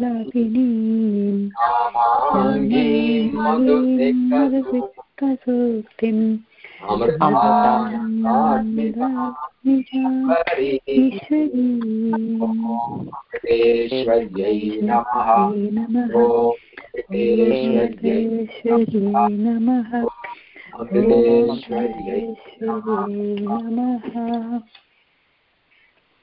लापिनीम् कामाङ्गीं मधुसिक्तसु मधुसिक्तसूक्तिम् वेङ्कटेश्वर्यै नमः नमः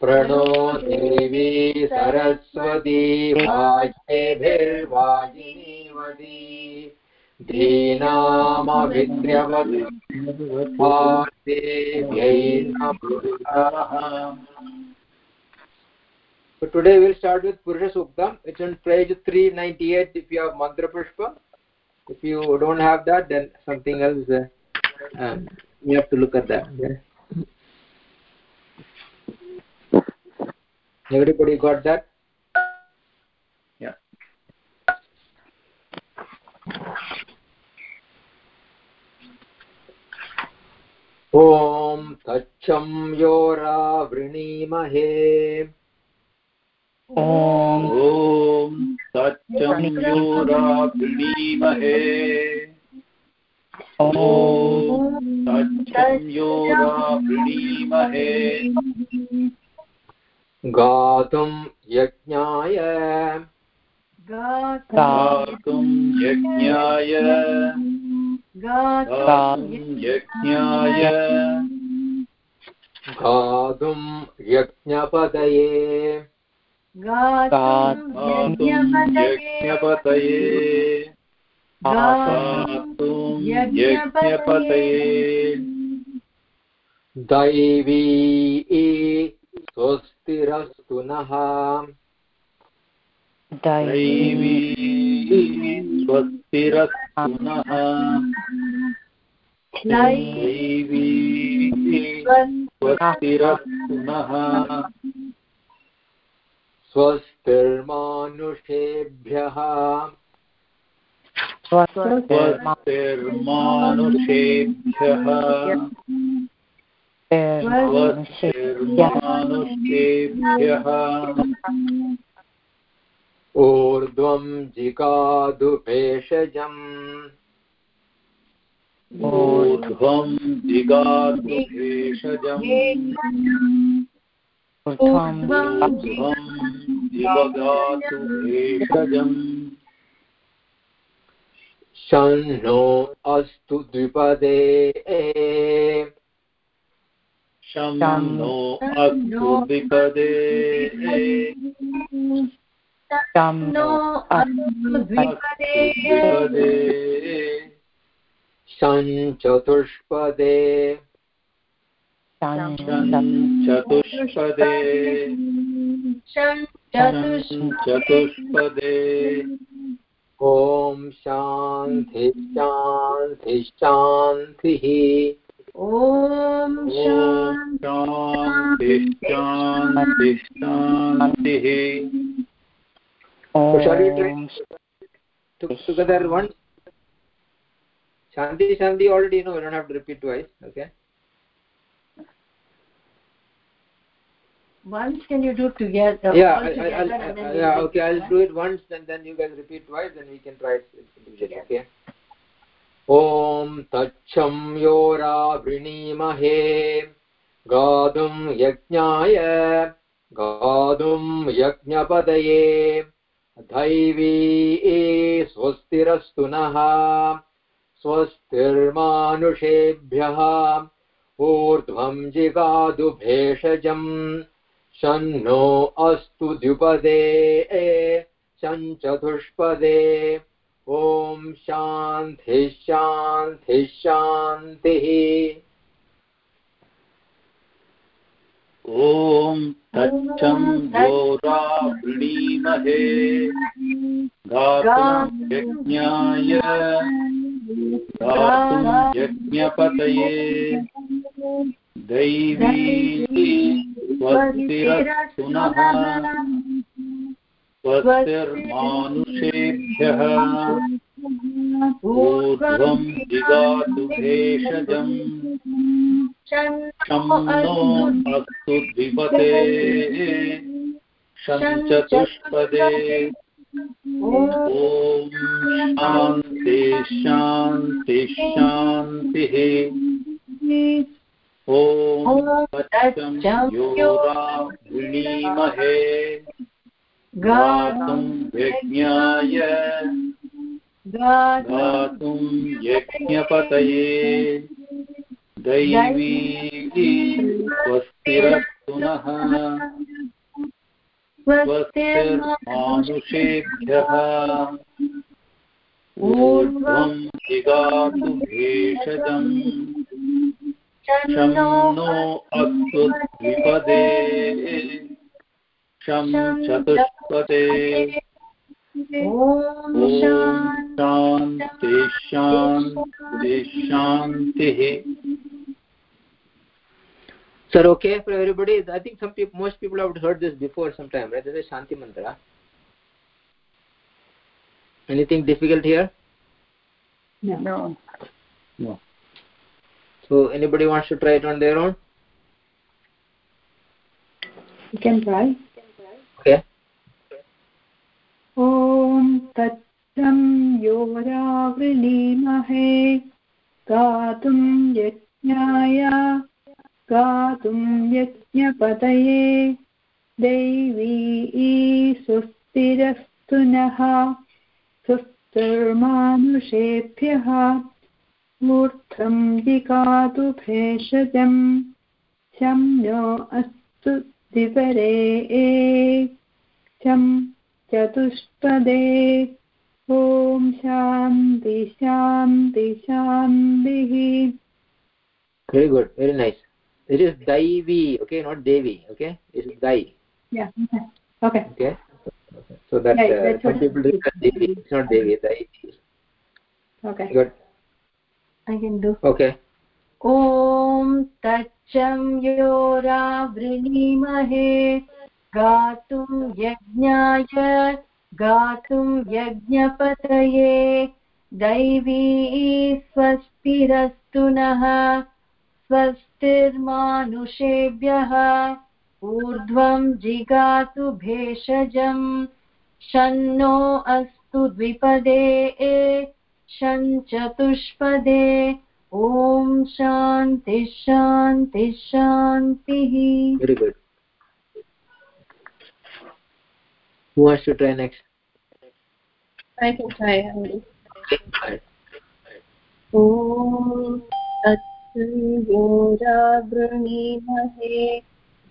प्रणो देवी Saraswati वाजेभिर्वाजिनीवती So today we'll start with Purusha Suktam. It's on page 398 if you have Mantra Pushpa. If you don't have that, then something else. Uh, um, you have to look at that. Okay? Everybody got that? Yeah. ॐ तच्छं योरावृणीमहे ॐ सत्यं योरावृणीमहे ॐ सत्यं योरावृणीमहे गातुं यज्ञाय। गातुं यज्ञाय। गातुं यज्ञाय। गातुं यज्ञपदये यज्ञपतये। गातुं यज्ञपतये। दैवी स्वस्तिरस्तु नः दैवी स्वस्तिरस्तु नः दैवी स्वस्तिरस्तु नः स्वस्तिर्मानुषेभ्यः स्वस्तिर्मानुषेभ्यः स्वस्तिर्मानुषेभ्यः ऊर्ध्वं जिगादु भेषजम् ऊर्ध्वं जिगातु ऊर्ध्वं जिगदातु भेषजम् शन्नो अस्तु द्विपदे शं नो अस्तु द्विपदे द्विपदे शञ्चतुष्पदे। चतुष्पदे चतुष्पदे ॐ शान्ति शान्ति शान्तिः। ॐ शान्ति शान्ति शान्तिः So shall we try to, together once? Shanti, Shanti already know, you don't have to repeat twice, okay? Once can you do together? yeah, all I, I, together I'll, and then I, you yeah, do okay, I'll one? do it once and then you guys repeat twice and we can try it individually, okay? ॐ तच्छं योरावृणीमहे गातुं यज्ञाय गातुं यज्ञपदये दैवी स्वस्तिरस्तु नः, स्वस्तिर्मानुषेभ्यः, ऊर्ध्वं जिगातु भेषजम् शन्नो अस्तु द्विपदे चतुष्पदे ॐ शान्तिः शान्तिः शान्तिः ॐ तच्चं घोरा वृणीमहे गातुं यज्ञाय। गातुं यज्ञपतये। दैवी स्वस्तिरस्तु नः स्वस्तिर्मानुषेभ्यः ऊर्ध्वं जिगातु भेषजम्। शं नो अस्तु द्विपदे। शं ॐ शान्ति शान्ति शान्तिः। ॐ तच्चं योरा वृणीमहे गातुं यज्ञाय। गातुं यज्ञपतये। दैवी स्वस्तिरस्तु नः स्वस्तिर्मानुषेभ्यः। ऊर्ध्वं जिगातु भेषजम्। शं नो अस्तु द्विपदे। शं चतुष्पदे ॐ शान्ति शान्ति शान्तिः Sir, okay for everybody? I think some people, most people have heard this before sometime, right? This is Shanti Mantra. Anything difficult here? No. No. So anybody wants to try it on their own? You can try. तच्चं योरावृणीमहे। गातुं यज्ञाय गातुं यज्ञपतये। दैवी स्वस्तिरस्तु नः स्वस्तिर्मानुषेभ्यः मूर्धं जिगातु भेषजम् शं no अस्तु द्विपरे शं चतुष्पदे ॐ शान्ति शान्ति शान्तिः Very good. Very nice. It is Daivi, okay, not Devi, okay? It is Dai, Yeah. Okay. okay? So that Right, uh, some people do that Devi. It's not Devi, Dai. Okay. Good. I can do. Okay. ॐ तच्चं योरावृणीमहे गातुं यज्ञाय, गातुं यज्ञपतये। दैवी स्वस्तिरस्तु नः, स्वस्तिर्मानुषेभ्यः। ऊर्ध्वं जिगातु भेषजम्, शन्नो अस्तु द्विपदे शं चतुष्पदे ॐ शान्ति शान्ति, शान्तिः Very good. Who wants to try next? I can try. ॐ तत्संयोरावृणीमहे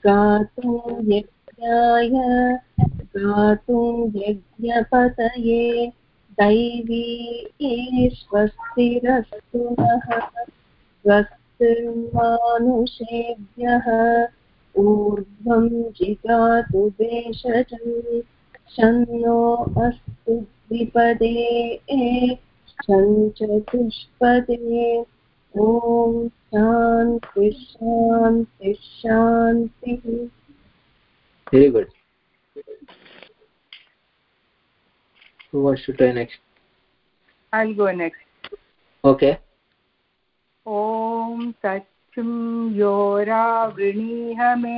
गातुं यज्ञाय गातुं यज्ञपतये दैवी स्वस्तिरस्तु नः स्वस्तिर्मानुषेभ्यः ऊर्ध्वं जिगातु भेषजम् शन्नो अस्तु द्विपदे चतुष्पदे ॐ शान्ति शान्ति शान्तिः Very good. Who wants to try next? I'll go next. Okay. ॐ तच्छुं योरावृणीह मे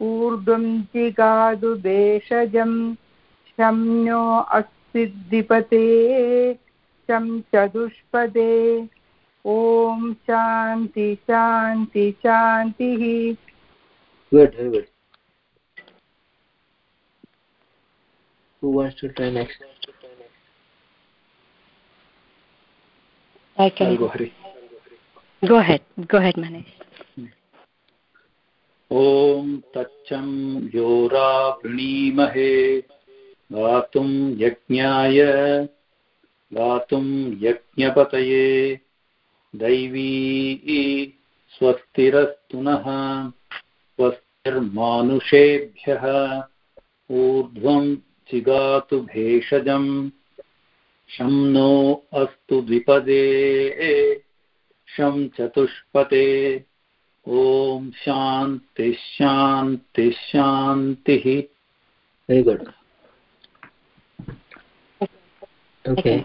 ऊर्ध्वं जिगादु भेषजं शं नो शं चतुष्पदे ॐ शान्ति शान्ति शान्तिः Good, very good. Who wants to try next? I can go Hari. go ahead. Go ahead, Manish. ॐ तच्छं योरा वृणीमहे गातुं यज्ञाय गातुं यज्ञपतये, दैवी स्वस्तिरस्तु नः, स्वस्तिर्मानुषेभ्यः, ऊर्ध्वं जिगातु भेषजम् शं नो अस्तु द्विपदे, शं चतुष्पते ॐ शान्तिः शान्तिः शान्तिः Very good. Okay.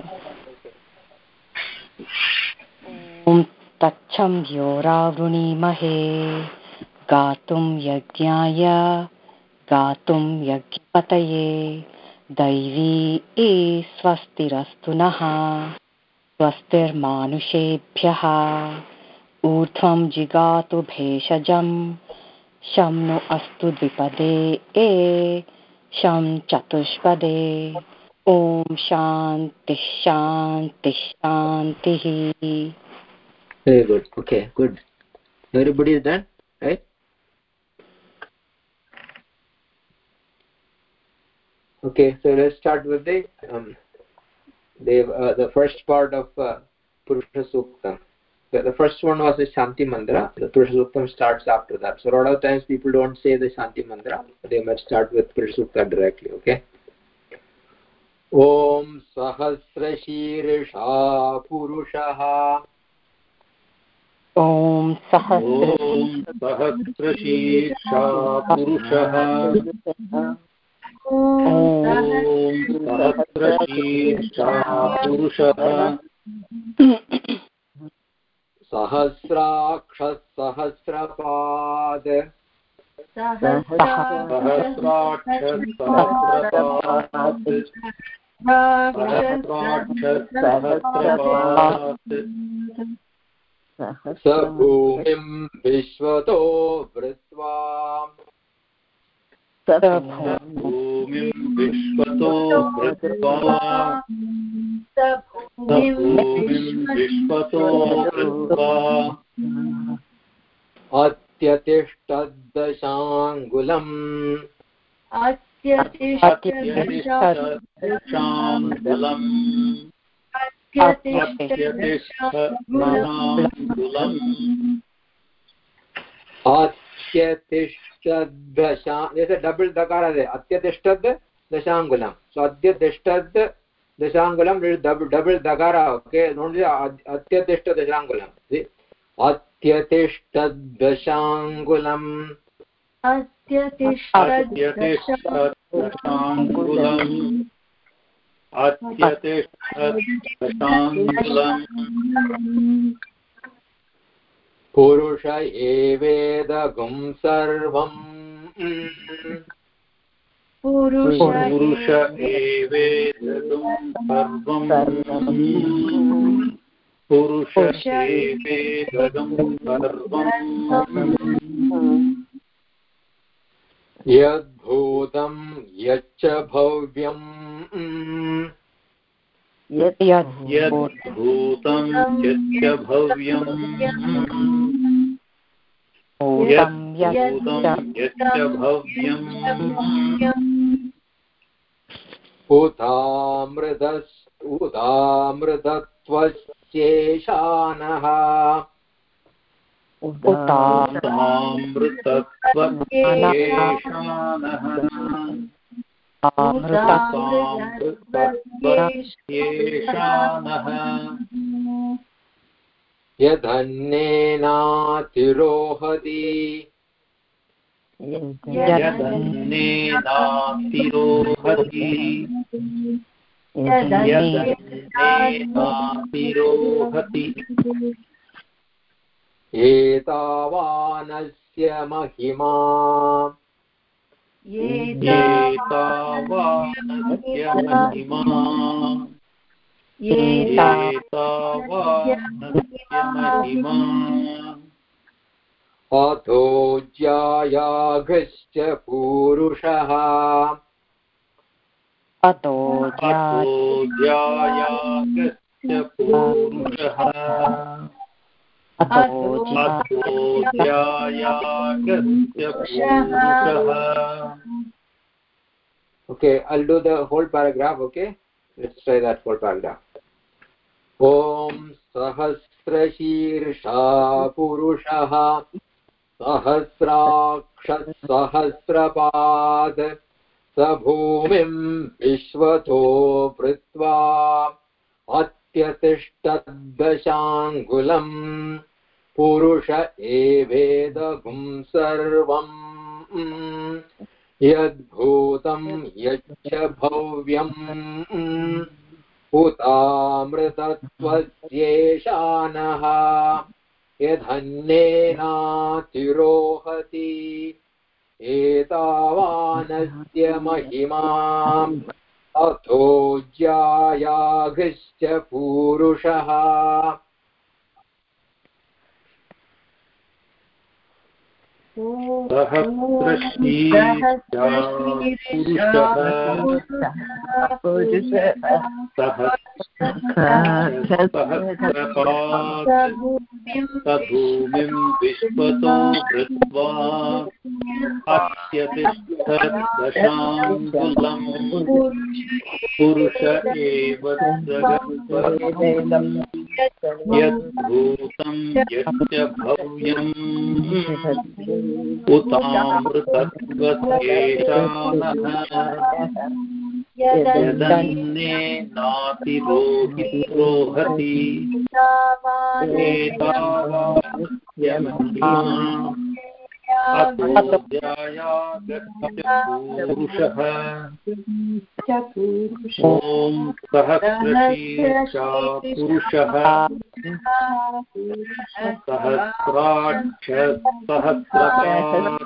ॐ तच्छं योरावृणीमहे गातुं यज्ञाय गातुं यज्ञपतये दैवी ए स्वस्तिरस्तु नः स्वस्तिर्मानुषेभ्यः ऊर्ध्वं जिगातु भेषजं शं नु अस्तु द्विपदे ए शं चतुष्पदे ॐ शान्तिः शान्तिः शान्तिः Very good. Okay, good. Everybody is done, right? Okay, so let's start with the um, the uh, the first part of uh, Purusha Suktam. The, the first one was the Shanti Mantra. The Purusha Suktam starts after that. So a lot of times people don't say the Shanti Mantra. They might start with Purusha Sukta directly. Okay. ॐ सहस्रशीर्षा पुरुषः ॐ सहस्र ॐ सहस्रशीर्षा पुरुषः ॐ सहस्रशीर्षा पुरुषः सहस्राक्षः सहस्रपाद सहस्राक्षः सहस्रपात् स भूमिं विश्वतो वृत्वा भूमिं विश्वतो कृत्वा भूमिं विश्वतो कृत्वा अत्यतिष्ठद्दशाङ्गुलम्। अत्यतिष्ठदशाङ्गुलम् अत्यतिष्ठदशाङ्गुलम् अत्यतिष्ठद्दशा जैसे डबल दकार है अत्यतिष्ठद दशांगुलम। सो अत्यतिष्ठद दशांगुलम डबल डबल दकार ओके अत्यतिष्ठ दशांगुलम अत्यतिष्ठद दशांगुलम। अत्यतिष्ठदशाङ्गुलम् अत्यतिष्ठदशाङ्गुलम् पुरुष एवेदगुं सर्वम् पुरुष एवेदं सर्वम् पुरुष एवेदं सर्वम् यद्भूतं यच्च भव्यम्। यद्भूतं यच्च भव्यम्। यद्भूतं यच्च भव्यम् उदामृतस् उदामृतत्वस्येषानः उदामृतत्वस्येषानः अमृतत्वस्येषानः यदन्नेनातिरोहति। यदन्नेनातिरोहति। यदन्नेनातिरोहति। एतावानस्य महिमा। एतावानस्य महिमा। एतावानस्य महिमा अथो ज्यायाघश्च पूरुषः अतो अतो ध्यायागस्य पूरुषः अतो अतो ध्यायागस्य पूरुषः Okay, I'll do the whole paragraph, okay? Let's try that whole paragraph. ॐ सहस्रशीर्षा पुरुषः। सहस्राक्षसहस्रपाद स भूमिं विश्वतो वृत्वा अत्यतिष्ठद्दशाङ्गुलम् पुरुष एवेदगुं सर्वम्। यद्भूतं यच्च भव्यम्। उतामृतत्वस्येषानः यधन्येनातिरोहति एतावानस्य महिमाम् अथो ज्यायाघश्च पूरुषः सभूमिं विश्वतो वृत्वा अत्यतिष्ठदशाङ्गुलम् पुरुष एव जगत्परम् यद्भूतं यच्च भव्यम्। उतामृतत्वस्येषानः यदन्नेनातिरोहिरोहति एतावास्य महिमा अतो ध्यायागस्य पूरुषः ॐ सहस्रशीर्षा पुरुषः सहस्राक्ष सहस्रपात्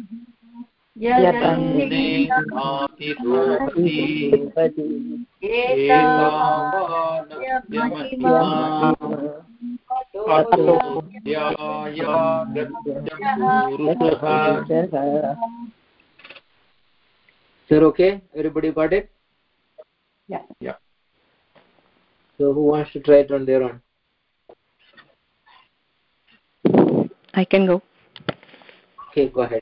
अतो Sir, okay? Everybody got it? Yeah. Yeah. So who wants to try it on their own? I can go. Okay, go ahead.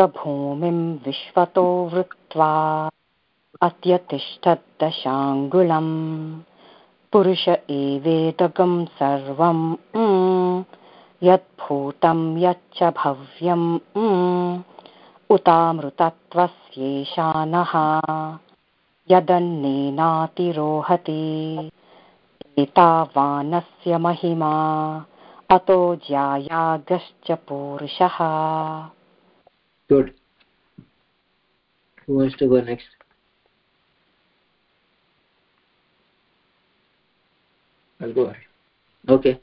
भूमिं विश्वतो वृत्वा अत्यतिष्ठद्दशाङ्गुलम् पुरुष एवेदगं सर्वम् यद्भूतं यच्च भव्यम् उतामृतत्वस्येषानः यदन्नेनातिरोहति। एतावानस्य महिमा, अतो ज्यायागश्च पूरुषः। Good. Who wants to go next? I'll go ahead. Okay.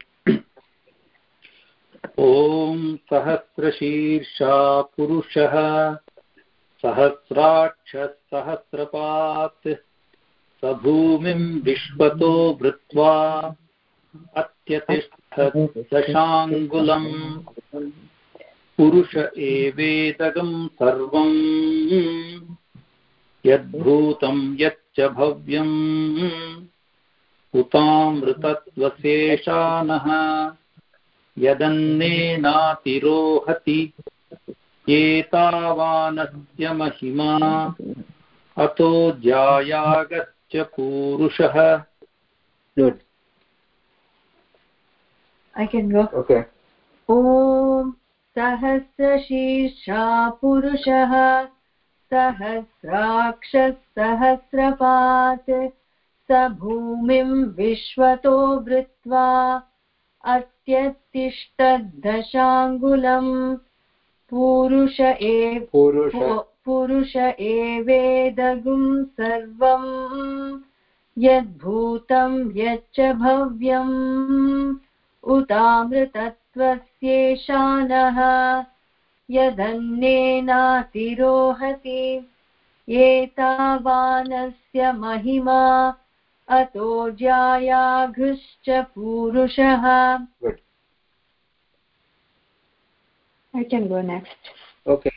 ॐ सहस्रशीर्षा पुरुषः सहस्राक्षसहस्रपात् स भूमिं विश्वतो वृत्वा अत्यतिष्ठदशाङ्गुलम् पुरुष एवेदगं सर्वम् यद्भूतं यच्च भव्यम् उतामृतत्वशेषानः यदन्नेनातिरोहति एतावानस्य महिमा। अतो ज्यायागश्च पूरुषः। Good. I can go. Okay. ॐ सहस्रशीर्षा पुरुषः सहस्राक्षः सहस्रपात् स भूमिं विश्वतो वृत्वा अत्यतिष्ठदशाङ्गुलम् पुरुष। एव पुरुष एवेदगुं सर्वम् यद्भूतं यच्च भव्यम्। उतामृतत्वस्येषानः यदन्नेनातिरोहति एतावानस्य महिमा अतो जायाघुश्च पूरुषः. I can go next. Okay.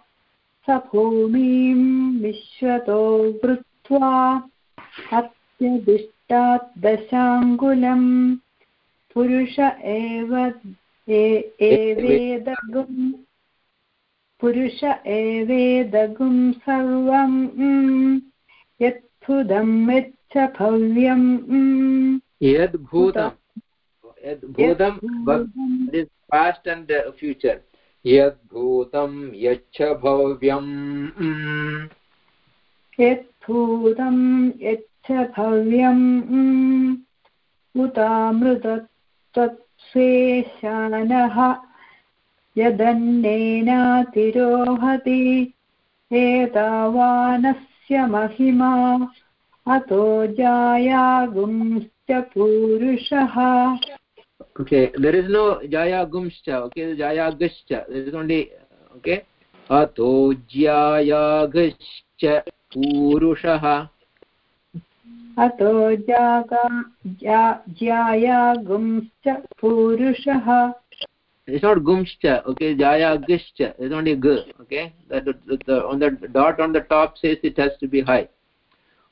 स भूमिं विश्वतो वृत्वा अत्यदिष्टात् दशाङ्गुलम् पुरुष एव एवेदगुम् पुरुष एवेदगुं सर्वम्। यत्फुदं यच्च भव्यम्। but यद्भूतं past and future. Bhutam Yacha Bhavyam. Mm. यच्च भव्यम् उतामृतत्वत्स्वेशानः यदन्नेनातिरोहति एतावानस्य महिमा अतो जायागुंश्च पूरुषः Okay, there is no Jaya Gumscha, okay, Jaya Guscha. There is only, okay, Ato Jaya Guscha Purushaha. अतो जागा ज्या- ज्यायागुंश्च पूरुषः It's not Gumscha, okay, Jaya Guscha. It's only G, okay. That the, the, on the dot on the top says it has to be high.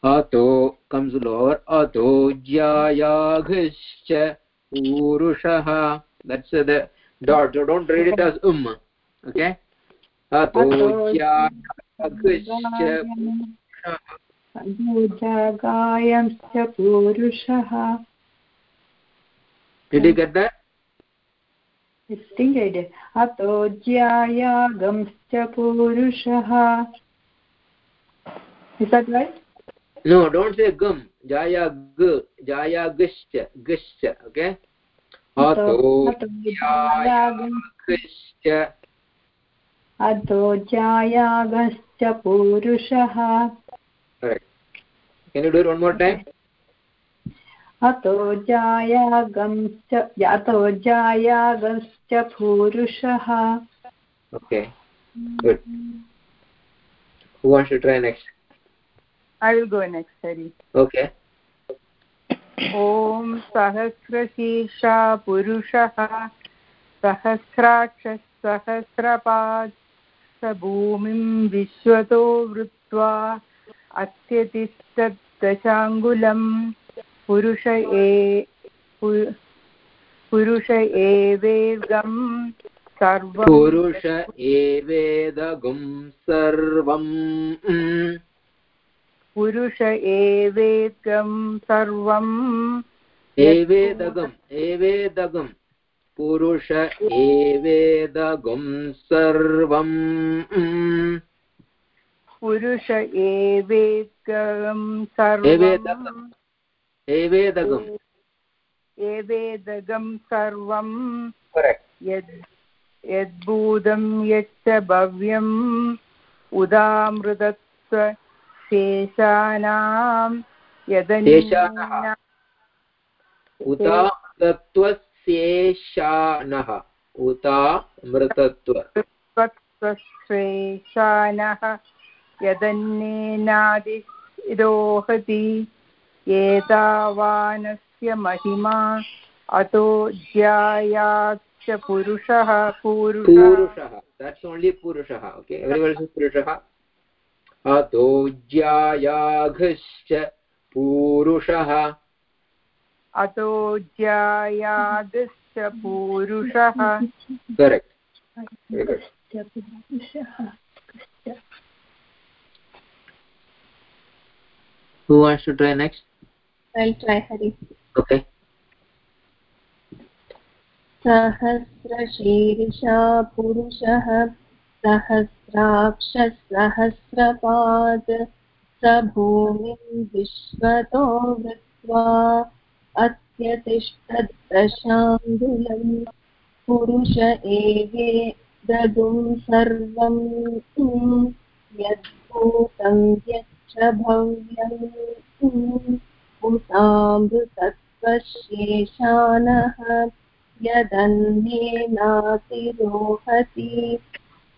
Ato comes lower. Ato Jaya Guscha Purushaha. That's uh, the dot. So don't read it as um, okay. Ato अतो Jaya Guscha अतो जागायंश्च पूरुषः Did you get that? I think I did. अतो ज्यायागंश्च पूरुषः Is that right? No, don't say gum. Jaya g, jaya gishcha, gishcha, okay? Ato अतो jaya gishcha. अतो जायागश्च पूरुषः Correct. Can you do it one more time? अतो जायागंश्च अतो जायागश्च पूरुषः Okay. Good. Who wants to try next? I will go next, Hari. Okay. ॐ सहस्रशीर्षा पुरुषः सहस्राक्षः सहस्रपात् स भूमिं विश्वतो वृत्वा अत्यतिष्ठदशाङ्गुलम् पुरुष ए पुरुष एवेगं सर्वं Purusha evedagum sarvam. पुरुष एवेगं सर्वं Evedagam, evedagam. Purusha evedagum sarvam. Mm. पुरुष एवेकं सर्वम् एवेदगम् एवेदगं सर्वं यद् यद्भूतं यच्च भव्यम् उदामृतत्व शेषानः। यदन्य उता तत्त्वशेषानः उता मृतत्व त्वत्स्वेशानः यदन्नेनादिरोहति एतावानस्य महिमा अतो ज्यायाच्च पुरुषः पुरुषः। पूरुषः। दट्स् ओन्लि पुरुषः। ओके पुरुषः। अतो ज्यायाघश्च पूरुषः। अतो ज्यायागश्च पुरुषः। Correct who wants to try next? I'll try Hari. okay. सहस्रशीर्षा पुरुषः सहस्राक्षसहस्रपाद भूमिं विश्वतो वृत्वा अत्यतिष्ठद्दशाङ्गुलम् पुरुष एवे ददुं सर्वम् यद्भूतं यच्च भव्यम्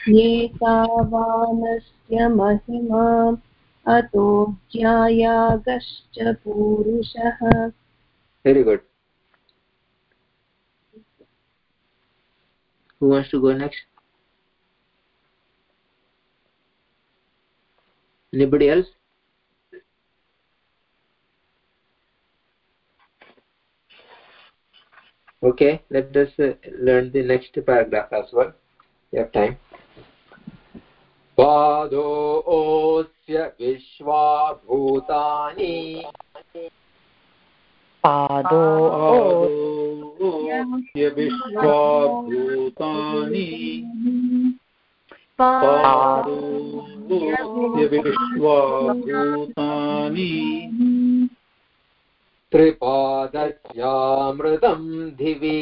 एतावानस्य महिमा अतो ज्यायागश्च पूरुषः very good who wants to go next anybody else okay let us uh, learn the next paragraph as well you have time पादोऽस्य विश्वा भूतानि पादो पादोऽस्य विश्वाभूतानि। पादो पादोऽस्य विश्वाभूतानि। त्रिपादस्यामृतं दिवि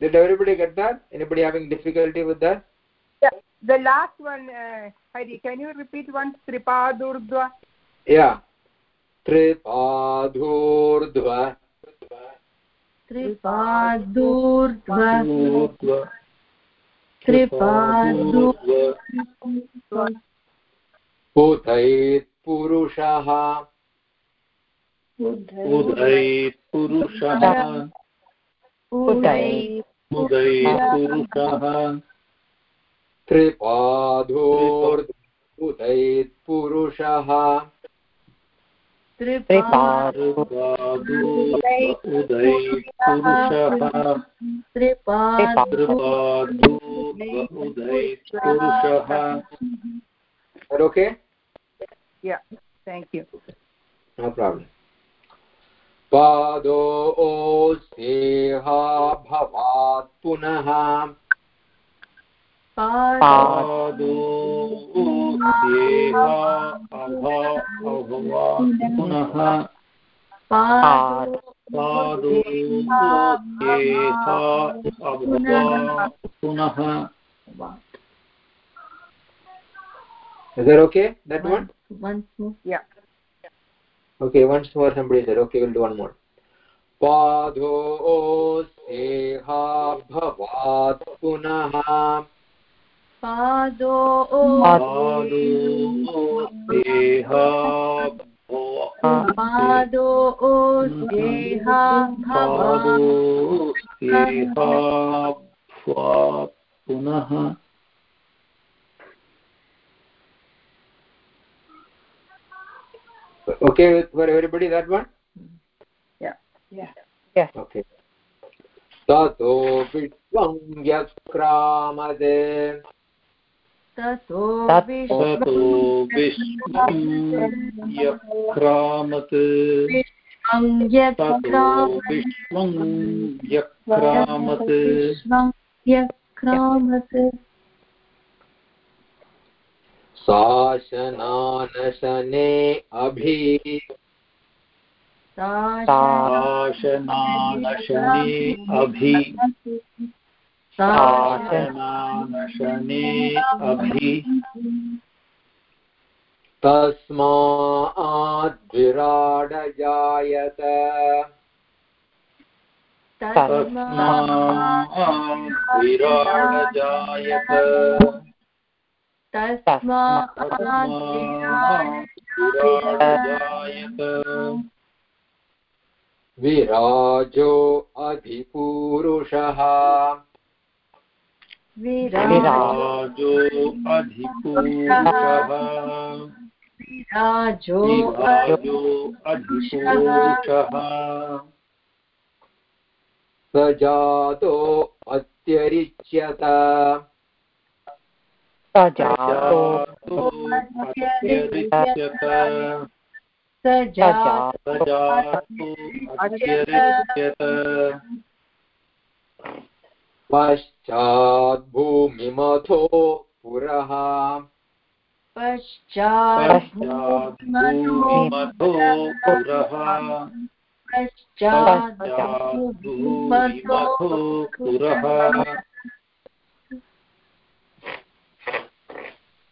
did everybody get that anybody having difficulty with that The last one, uh, Hari, can you repeat once? Tripadurdva. yeah त्रिपाधोर्ध्व त्रिपादूर्ध्व त्रिपादु उतैत्पुरुषः उदयित् पुरुषः उदय उदयित् पुरुषः पुरुषः त्रिपादु पुरुषः okay Yeah, thank you. no problem पादोऽस्येहा भवात् पुनः। पादो स्येह अभा पुनः। पादो पुनः। is that okay? That one? Once more Yeah. Okay once more somebody said okay we'll do one more पादोऽस्येहा भवात् पुनः पादो पादो पादो पुनः okay with for everybody that one yeah okay ततो विश्वं व्यक्रामदे ततो ततो विश्वं यक्रामत् ततो विश्वं यक्रामत् विश्वं व्यक्रामत् शासनानशने अभि। शासनानशने अभि। शासनानशने अभि। तस्माद्विराडजायत तस्माद्विराडजायत विराजो अधिपूरुषः। विराजो अधिपूरुषः। विराजो अधिपूरुषः। स जातो अत्यरिच्यत। स जातो पश्चाद्भूमिमथो पुरः पश्चाद्भूमिमथो पुरः। पश्चाद्भूमिमथो पुरः।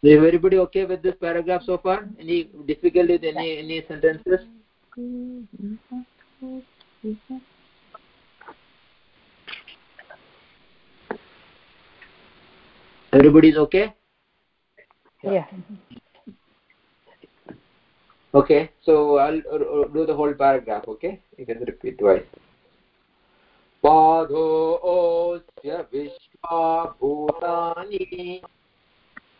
Is everybody okay with this paragraph so far? Any difficulty with any any sentences? Everybody is okay? yeah Okay, so I'll uh, uh, do the whole paragraph, okay? You can repeat twice. पादोऽस्य विश्वाभूतानि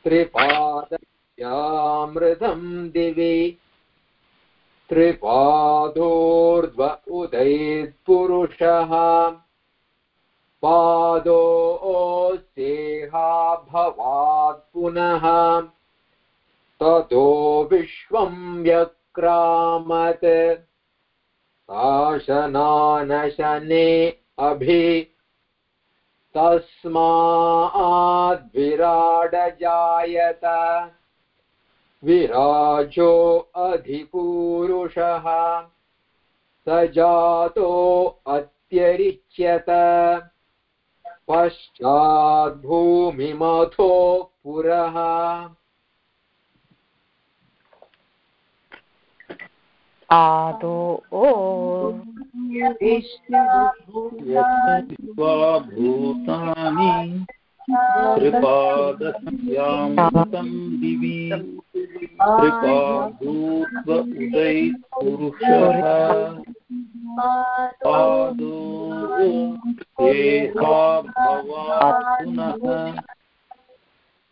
त्रिपादयामृतं दिवि। त्रिपादोर्ध्व उदैत्पुरुषः पादोऽस्येहा भवात् पुनः। ततो विश्वं व्यक्रामत् शासनानशने अभि तस्माद्विराडजायत विराजो अधिपूरुषः। स जातो अत्यरिच्यत। पश्चाद्भूमिमथो पुरः। आदो ओ भूतानि त्रिपादस्यामृतं दिवि। त्रिपादूत्व उदै पुरुषः। पादो देहा भवात् पुनः।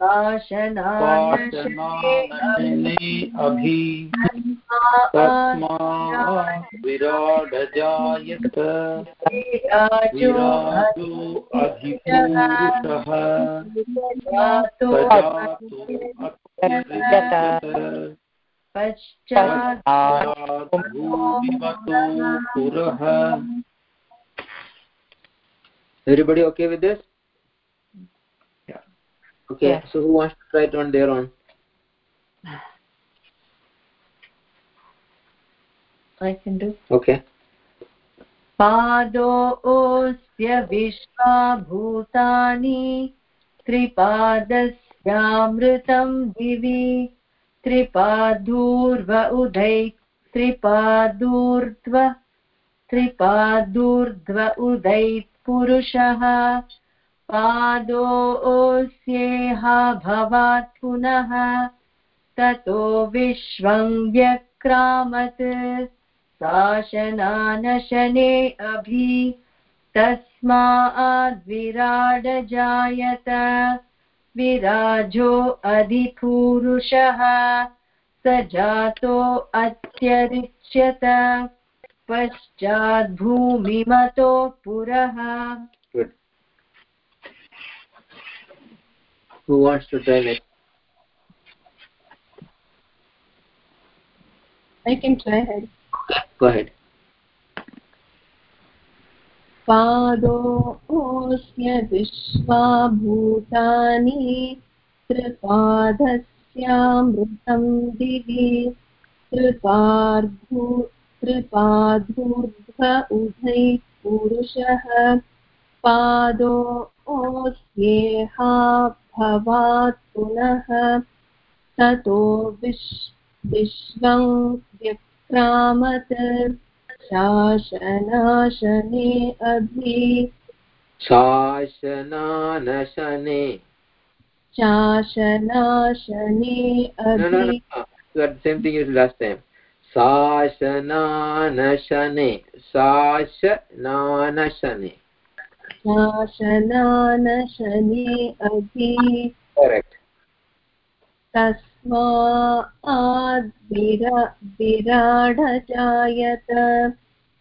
अभि विराडजायत विराजो अधिपूरुषः स जातो अत्यरिच्यत पश्चात् भूमिवतो पुरः। Everybody okay with this? Okay? Yes. so who wants to try it on their own? I can do. Okay. पादोऽस्य विश्वाभूतानि त्रिपादस्यामृतं दिवि त्रिपादूर्व उदै त्रिपादूर्ध्व त्रिपादूर्ध्व उदैः पुरुषः पादोऽस्येहा भवात् पुनः, ततो विश्वं व्यक्रामत्। शासनानशने अभि तस्माद्विराडजायत, विराजो अधिपूरुषः, स जातो अत्यरिच्यत, पश्चाद्भूमिमतो पुरः good who wants to try next I can try ahead. go ahead पादोऽस्य विश्वाभूतानि त्रिपादस्यामृतं दिवि त्रिपार्धू त्रिपाधूर्ध्व उभै पुरुषः पादोऽस्येहा भवात् पुनः ततो विश् विश्वं व्यक्रामत्। शासनाशने अभि। शासनानशने शासनाशने अभि। as शासनानशने। शासनानशने। शासनानशने अभि correct. तस्माद्विरा विराडजायत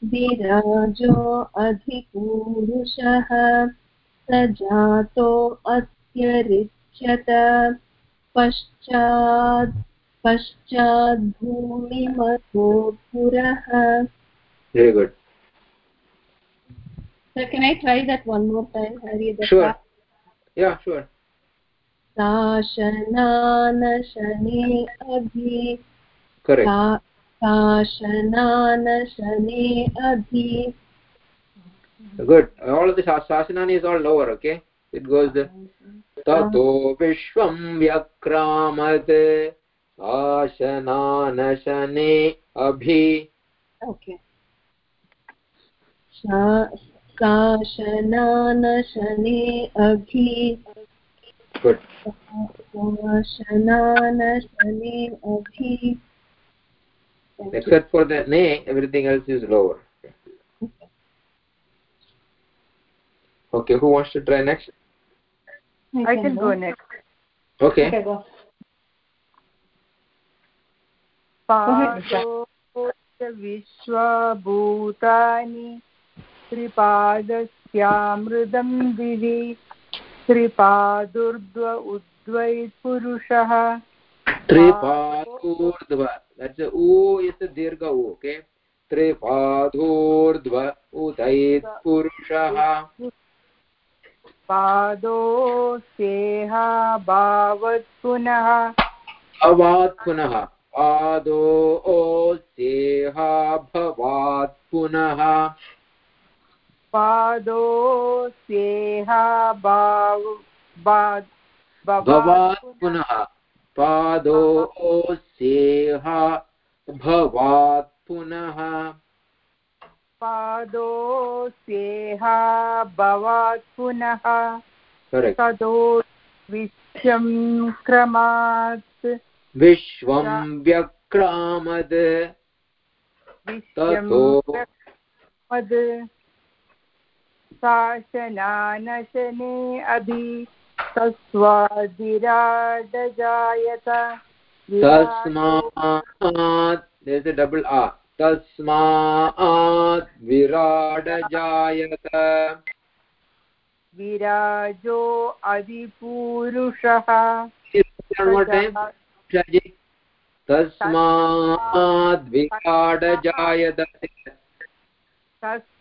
विराजो अधिपूरुषः। स जातो अत्यरिच्यत। पश्चात् पश्चाद्भूमिमतो पुरः। Very good. So can I try that one more time, Hari? The sure yeah sure शासनानशने अभि correct सा- शासनानशने अभि good all of the shas- shasanani is all lower okay it goes the ततो विश्वं व्यक्रामत् शासनानशने अभि Okay. शा- शासनानशने अभि good शासनानशने अभि except for the ne everything else is lower okay who wants to try next I can go next. okay Okay, go. पादोस्य विश्वभूतानि त्रिपादस्यामृदं दिवि त्रिपादुर्ध्व। उद्वै पुरुषः त्रिपादूर्ध्व a dirgha u okay त्रिपादूर्ध्व उदैत् पुरुषः पादोस्येहा भावत् पुनः। भवात् पुनः। पादो ओस्येहा भवात् पुनः। भाद्- भवात् पुनः पादो ओस्येहा भवात् पुनः पादोस्येहा भवात् पुनः ततो विश्वं क्रमात् विश्वं व्यक्रामद्। ततो शासनानशने अभि तस्वादिराडजायत तस्मात् there's a double a तस्मात् विराडजायत। विराजो अधिपूरुषः one more time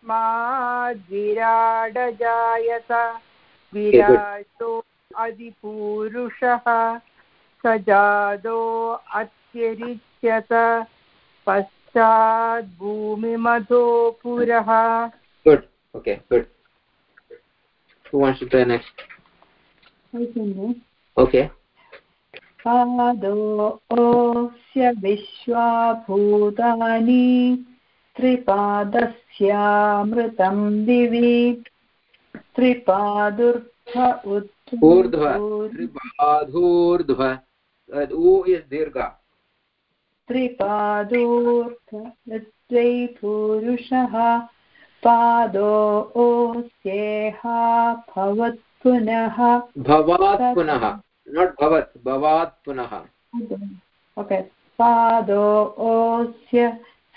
तस्माद्विराडजायत विराजो अधिपूरुषः सजादो अत्यरिच्यत पश्चात् भूमिमधो पुरः who wants to try next? Okay. पादोऽस्य विश्वाभूतानि त्रिपादस्यामृतं दिवि। त्रिपादुर्थ ऊर्ध्व। त्रिपाधूर्ध्व ऊ dirgha त्रिपादूर्ध्वै पुरुषः पादो ओस्येहा भवत् पुनः। भवात् पुनः। Not bhavat bhavat punah okay. पादो ओस्य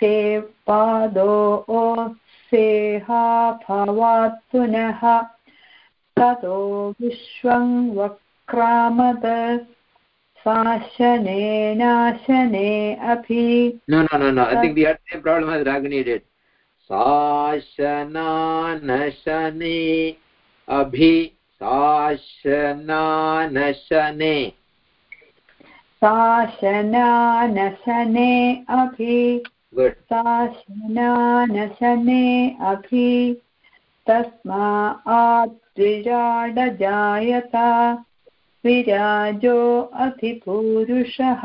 से पादो ओस्येहा भवात् पुनः। ततो विश्वं वक्रामद शासनेनाशने अपि। No no no no. I think we had the same problem as ragini did. शासनानशने अभि। शासनानशने। शासनानशने अपि। Good शासनानशने अपि तस्मात् विराडजायत विराजो अधिपूरुषः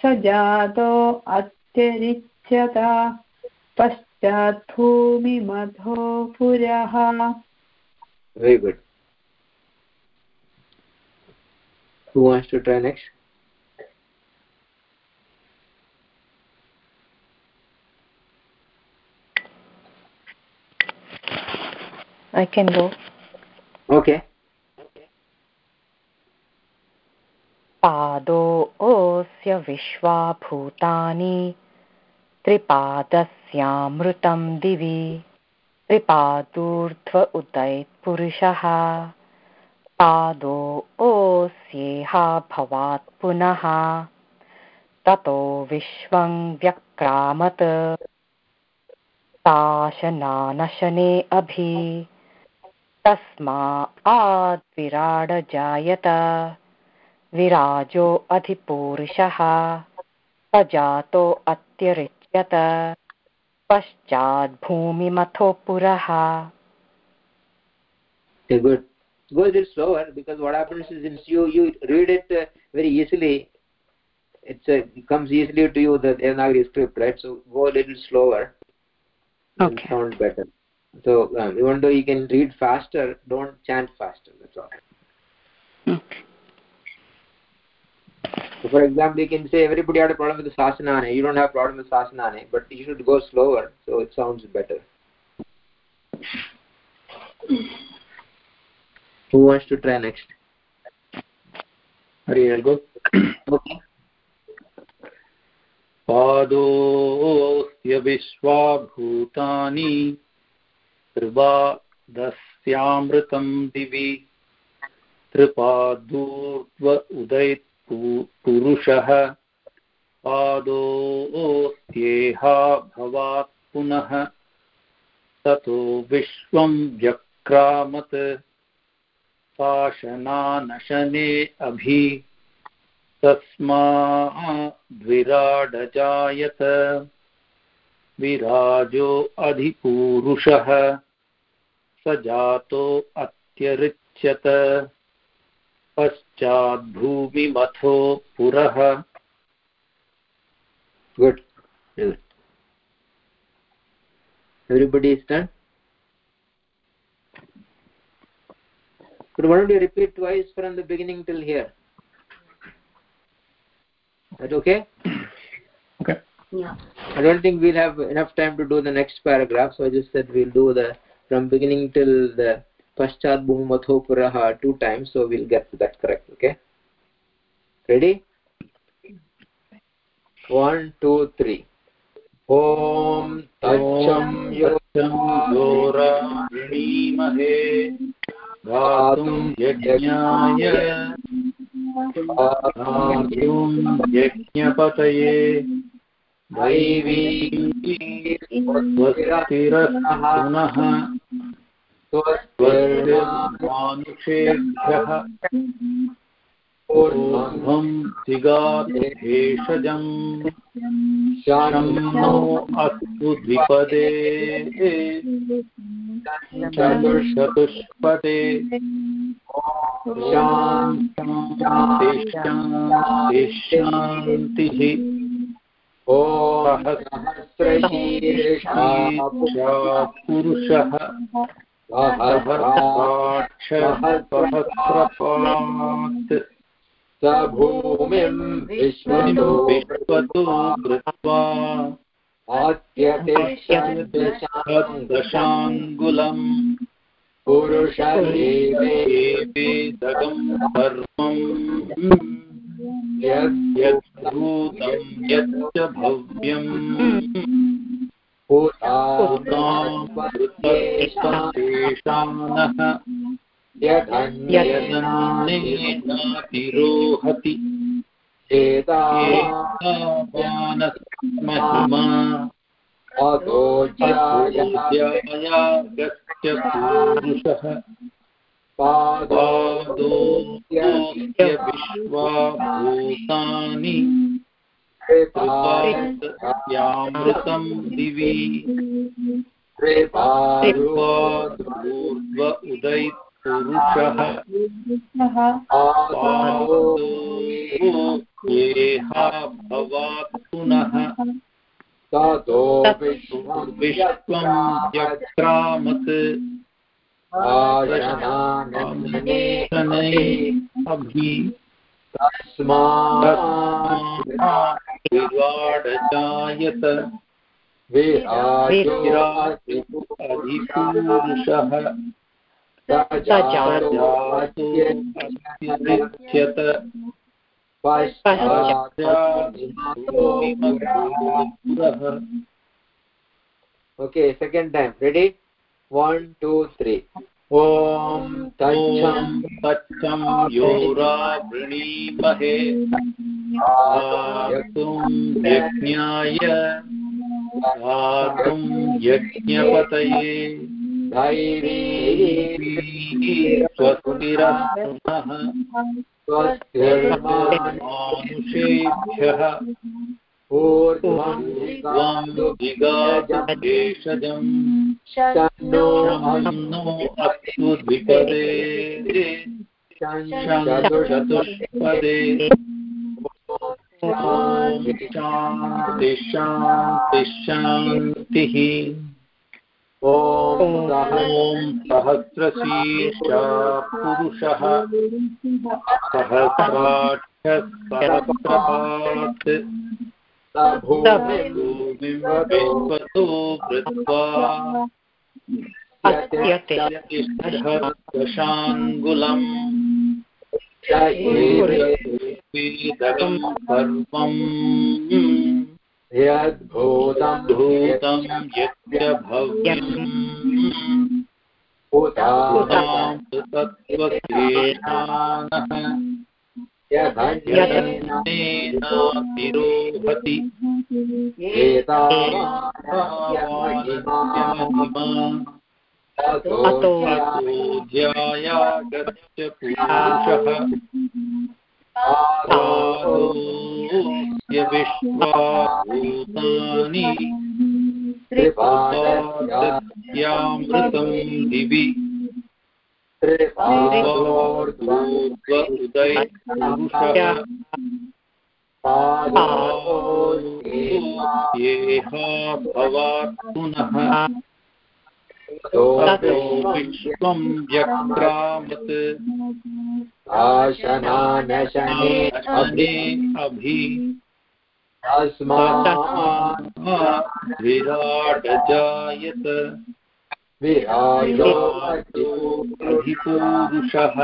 स जातो अत्यरिच्यत पश्चात् भूमिमधो पुरः। Very good. Who wants to try next? I can go. okay. पादोऽस्य विश्वाभूतानि त्रिपादस्यामृतं दिवि। त्रिपादूर्ध्व उदयत्पुरुषः पादोऽस्येहा भवात् पुनः। ततो विश्वं व्यक्रामत्। ताशनानशने अभि। तस्माद्विराडजायत विराजो अधिपूरुषः स जातो अत्यरिच्यत पश्चात् भूमिमथो पुरः okay good go a little slower because what happens is since you you read it uh, very easily it's uh, it comes easily to you the Devanagari script right so go a little slower Okay. sound better so um, even though you can read faster don't chant faster that's all Okay. so for example you can say everybody had a problem with the sasanane you don't have problem with sasanane but you should go slower so it sounds better who wants to try next Hari, I'll go. okay पादोऽस्य विश्वाभूतानि त्रिपादस्यामृतं दिवि। त्रिपादूर्ध्व उदयत्पु पुरुषः पादोऽस्येहा भवात् पुनः। ततो विश्वं व्यक्रामत्। शासनानशने अभि। तस्माद्विराडजायत विराजो अधिपूरुषः स जातो अत्यरिच्यत पश्चाद्भूमिमथो पुरः good everybody is done could one of you repeat twice from the beginning till here that Okay. Yeah. i don't think we'll have enough time to do the next paragraph so i just said we'll do the from beginning till the paschat bhumatho puraha two times so we'll get that correct okay ready one two three ॐ तच्चं योराणीमहे गातुं यज्ञाय धातुं यज्ञपतये पुनः स्वस्तिर्मानुषेभ्यः। ऊर्ध्वं शम्नो अस्तु द्विपदे। चतुष्पदे शान्तिः। ॐ सहस्रशीर्षा पुरुषः सहस्रपात् स भूमिं विश्वतो विश्वतो कृत्वा। आत्यतिष्ठन् दशाङ्गुलम् पुरुष एवे सर्वम् यद्भूतं यच्च भव्यम् तेषानः यदन्येनातिरोहति एतावानस्महिमा अतोज्यायागस्य पूरुषः पादोऽस्य विश्वा भूतानि कृपायामृतं दिवि। पादो येहा भवात् पुनः। ततो विश्वं तस्मात् विवाडजायत विराजो अधिपुरुषः सजातो अत्यरिच्यत पुरः Okay, One, two, three. ॐ तच्छं तच्छं योरावृणीमहे। आतुं यज्ञाय आतुं यज्ञपतये। दैवी स्वस्तिरः मानुषेभ्यः। नो अस्तु द्विपदे चतुष्पदे ॐ शान्ति शान्ति। शान्तिः ॐ सहस्रशीर्षा पुरुषः सहस्राक्षः सहस्रपात् भूमिं भूमिं विश्वतो कृत्वा दशाङ्गुलम् वेदकं सर्वम् यद्भूतं भूतं यच्च भव्यम् उदां एतावान्यमहिमा अतो ध्यायागच्छ पुरुषः पादोऽस्य विश्वा भूतानि दिवि पूर्व उदय पुरुषः येहा भवात् पुनः ततो विश्वं व्यक्रामत् आशनानशने अभि तस्मात् विराडजायत विराजो अधिपूरुषः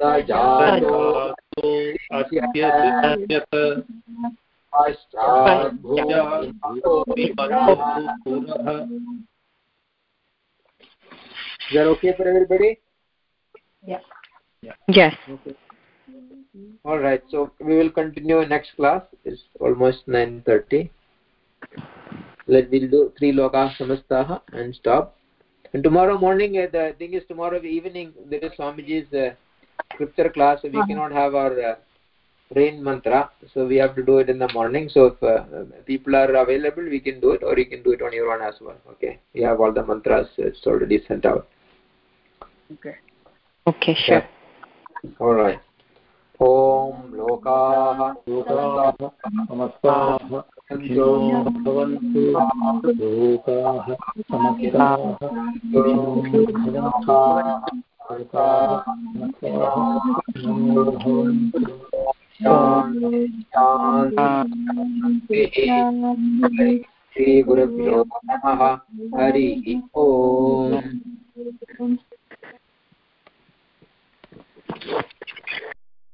स जातो जातो अत्यदिश्यत पश्चाद्भूमिमतो पुरः Is that okay for everybody? Yes. Okay. all right so we will continue next class it's almost 9:30 let we'll do three loka samastah and stop and tomorrow morning uh, the thing is tomorrow evening there is swamiji's uh, scripture class so we uh -huh. cannot have our uh, rain mantra so we have to do it in the morning so if uh, people are available we can do it or you can do it on your own as well okay we have all the mantras it's already sent out okay okay sure yeah. all right ॐ लोकाः लोकाः समस्ताः सुखिनो भवन्तु लोकाः समस्ताः श्रीगुरुभ्यो नमः हरिः ओम्